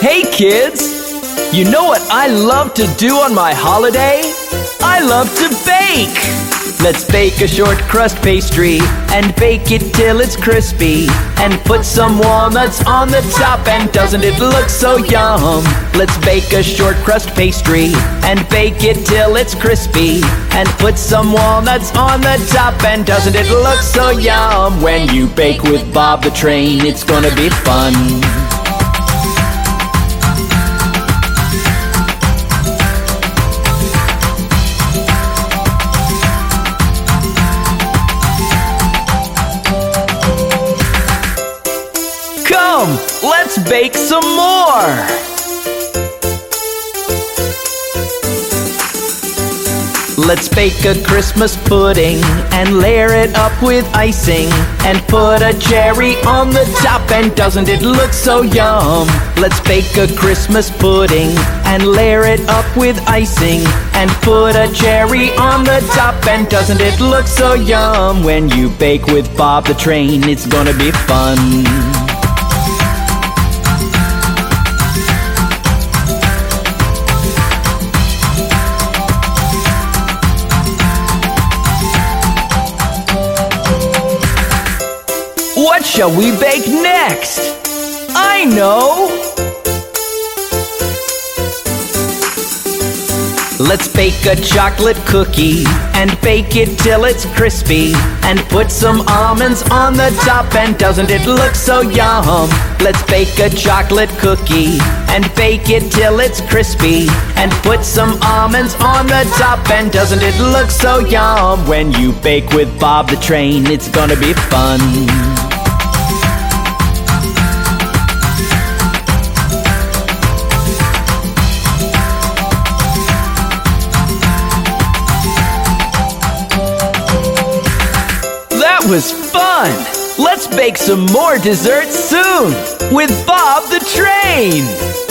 Hey kids! You know what I love to do on my holiday? I love to bake! Let's bake a short crust pastry and bake it till it's crispy. And put some walnuts on the top, and doesn't it look so yum? Let's bake a short crust pastry and bake it till it's crispy. And put some walnuts on the top, and doesn't it look so yum? When you bake with Bob the Train, it's gonna be fun. Let's bake some more! Let's bake a Christmas pudding and layer it up with icing and put a cherry on the top and doesn't it look so yum? Let's bake a Christmas pudding and layer it up with icing and put a cherry on the top and doesn't it look so yum? When you bake with Bob the Train, it's gonna be fun. What shall we bake next? I know! Let's bake a chocolate cookie and bake it till it's crispy and put some almonds on the top and doesn't it look so yum? Let's bake a chocolate cookie and bake it till it's crispy and put some almonds on the top and doesn't it look so yum? When you bake with Bob the Train, it's gonna be fun. Was fun! Let's bake some more desserts soon with Bob the Train!